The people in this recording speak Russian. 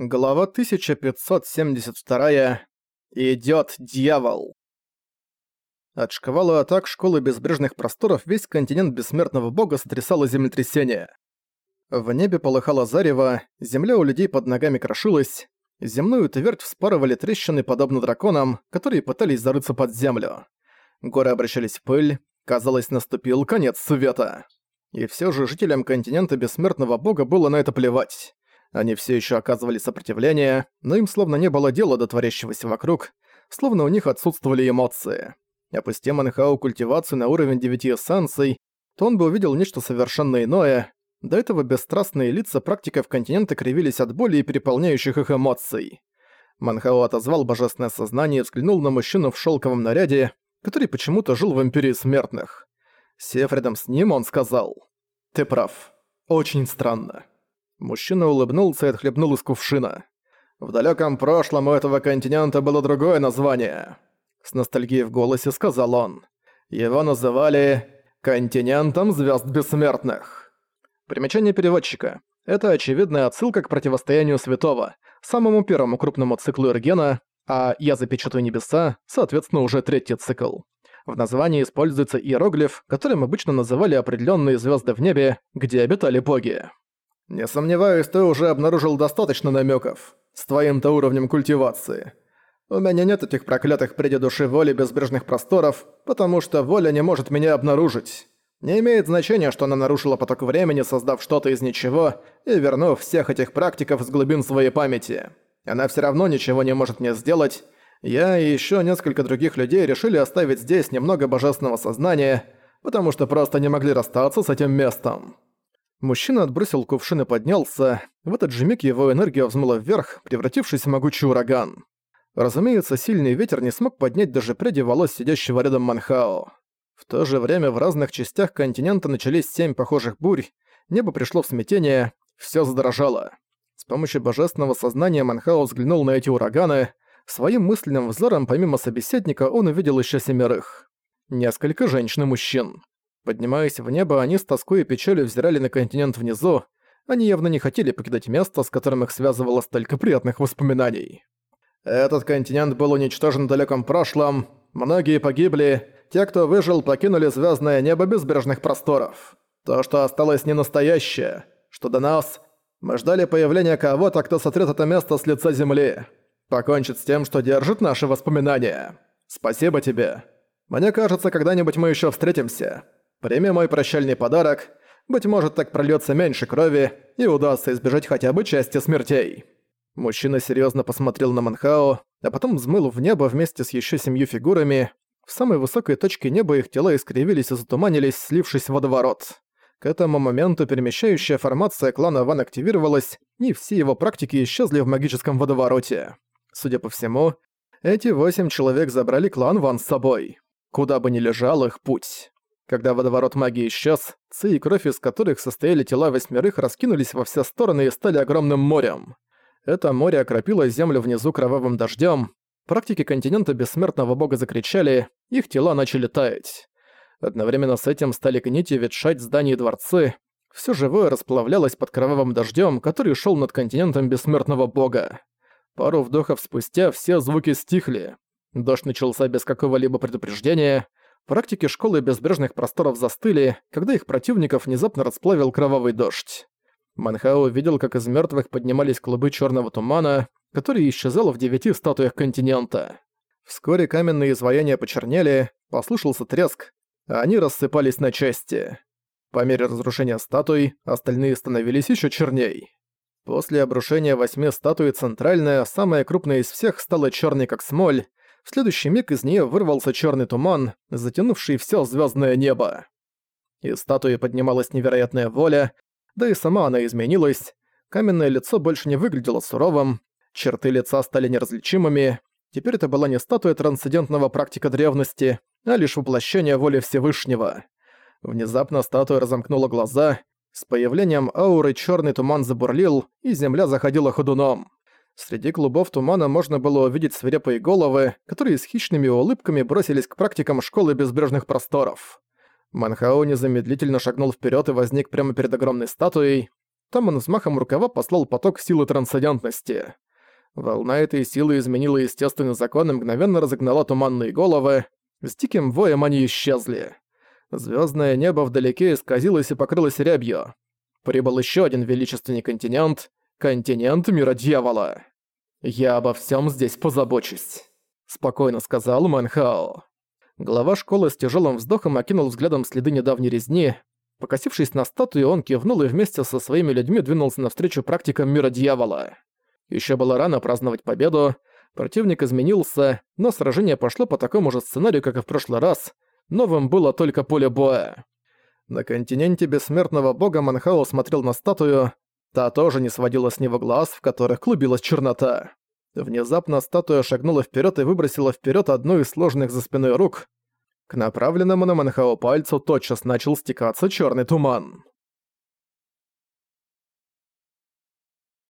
Глава 1572. Идёт дьявол. От шквала атак Школы Безбрежных Просторов весь континент Бессмертного Бога сотрясало землетрясение. В небе полыхало зарево, земля у людей под ногами крошилась, земную твердь вспарывали трещины подобно драконам, которые пытались зарыться под землю. Горы обращались в пыль, казалось, наступил конец света. И всё же жителям континента Бессмертного Бога было на это плевать. Они все еще оказывали сопротивление, но им словно не было дела до творящегося вокруг, словно у них отсутствовали эмоции. Опусти Манхау культивацию на уровень девяти эссенций, то он бы увидел нечто совершенно иное. До этого бесстрастные лица практиков континента кривились от боли и переполняющих их эмоций. Манхао отозвал божественное сознание и взглянул на мужчину в шелковом наряде, который почему-то жил в Империи Смертных. Сев рядом с ним, он сказал, «Ты прав. Очень странно». Мужчина улыбнулся и отхлебнул из кувшина. В далеком прошлом у этого континента было другое название. С ностальгией в голосе сказал он. Его называли «Континентом звезд бессмертных». Примечание переводчика. Это очевидная отсылка к противостоянию Святого, самому первому крупному циклу Эргена, а «Я запечатаю небеса», соответственно, уже третий цикл. В названии используется иероглиф, которым обычно называли определенные звезды в небе, где обитали боги. Не сомневаюсь, ты уже обнаружил достаточно намеков с твоим-то уровнем культивации. У меня нет этих проклятых преди души воли безбрежных просторов, потому что воля не может меня обнаружить. Не имеет значения, что она нарушила поток времени, создав что-то из ничего и вернув всех этих практиков с глубин своей памяти. Она все равно ничего не может мне сделать. Я и еще несколько других людей решили оставить здесь немного божественного сознания, потому что просто не могли расстаться с этим местом. Мужчина отбросил кувшин и поднялся. В этот же миг его энергия взмыла вверх, превратившись в могучий ураган. Разумеется, сильный ветер не смог поднять даже пряди волос сидящего рядом Манхао. В то же время в разных частях континента начались семь похожих бурь, небо пришло в смятение, все задрожало. С помощью божественного сознания Манхао взглянул на эти ураганы. Своим мысленным взором, помимо собеседника, он увидел еще семерых. Несколько женщин и мужчин. Поднимаясь в небо, они с тоской и печалью взирали на континент внизу. Они явно не хотели покидать место, с которым их связывало столько приятных воспоминаний. Этот континент был уничтожен в далеком прошлом, многие погибли, те, кто выжил, покинули звездное небо безбрежных просторов. То, что осталось не настоящее, что до нас, мы ждали появления кого-то, кто сотрет это место с лица земли, покончит с тем, что держит наши воспоминания. Спасибо тебе. Мне кажется, когда-нибудь мы еще встретимся. Прими мой прощальный подарок. Быть может, так прольется меньше крови и удастся избежать хотя бы части смертей». Мужчина серьезно посмотрел на Манхао, а потом взмыл в небо вместе с еще семью фигурами. В самой высокой точке неба их тела искривились и затуманились, слившись в водоворот. К этому моменту перемещающая формация клана Ван активировалась, и все его практики исчезли в магическом водовороте. Судя по всему, эти восемь человек забрали клан Ван с собой. Куда бы ни лежал их путь. Когда водоворот магии исчез, ци и кровь, из которых состояли тела восьмерых, раскинулись во все стороны и стали огромным морем. Это море окропило землю внизу кровавым дождем. Практики континента бессмертного бога закричали, их тела начали таять. Одновременно с этим стали гнить и ветшать здания и дворцы. Все живое расплавлялось под кровавым дождем, который шел над континентом бессмертного бога. Пару вдохов спустя все звуки стихли. Дождь начался без какого-либо предупреждения, Практики школы безбрежных просторов застыли, когда их противников внезапно расплавил кровавый дождь. Манхао видел, как из мертвых поднимались клубы черного тумана, который исчезал в девяти статуях континента. Вскоре каменные изваяния почернели, послышался треск, а они рассыпались на части. По мере разрушения статуй, остальные становились еще черней. После обрушения восьми статуй центральная, самая крупная из всех, стала черной как смоль, в следующий миг из нее вырвался черный туман, затянувший все звездное небо. Из статуи поднималась невероятная воля, да и сама она изменилась. Каменное лицо больше не выглядело суровым, черты лица стали неразличимыми. Теперь это была не статуя трансцендентного практика древности, а лишь воплощение воли Всевышнего. Внезапно статуя разомкнула глаза, с появлением ауры черный туман забурлил, и земля заходила ходуном. Среди клубов тумана можно было увидеть свирепые головы, которые с хищными улыбками бросились к практикам школы безбрежных просторов. Манхао незамедлительно шагнул вперед и возник прямо перед огромной статуей. Там он взмахом рукава послал поток силы трансцендентности. Волна этой силы изменила естественный закон и мгновенно разогнала туманные головы. С диким воем они исчезли. Звездное небо вдалеке исказилось и покрылось рябью. Прибыл еще один величественный континент — континент мира дьявола. «Я обо всем здесь позабочусь», — спокойно сказал Манхао. Глава школы с тяжелым вздохом окинул взглядом следы недавней резни. Покосившись на статую, он кивнул и вместе со своими людьми двинулся навстречу практикам мира дьявола. Еще было рано праздновать победу, противник изменился, но сражение пошло по такому же сценарию, как и в прошлый раз. Новым было только поле боя. На континенте бессмертного бога Манхао смотрел на статую, та тоже не сводила с него глаз, в которых клубилась чернота. Внезапно статуя шагнула вперед и выбросила вперед одну из сложных за спиной рук. К направленному на Манхао пальцу тотчас начал стекаться черный туман.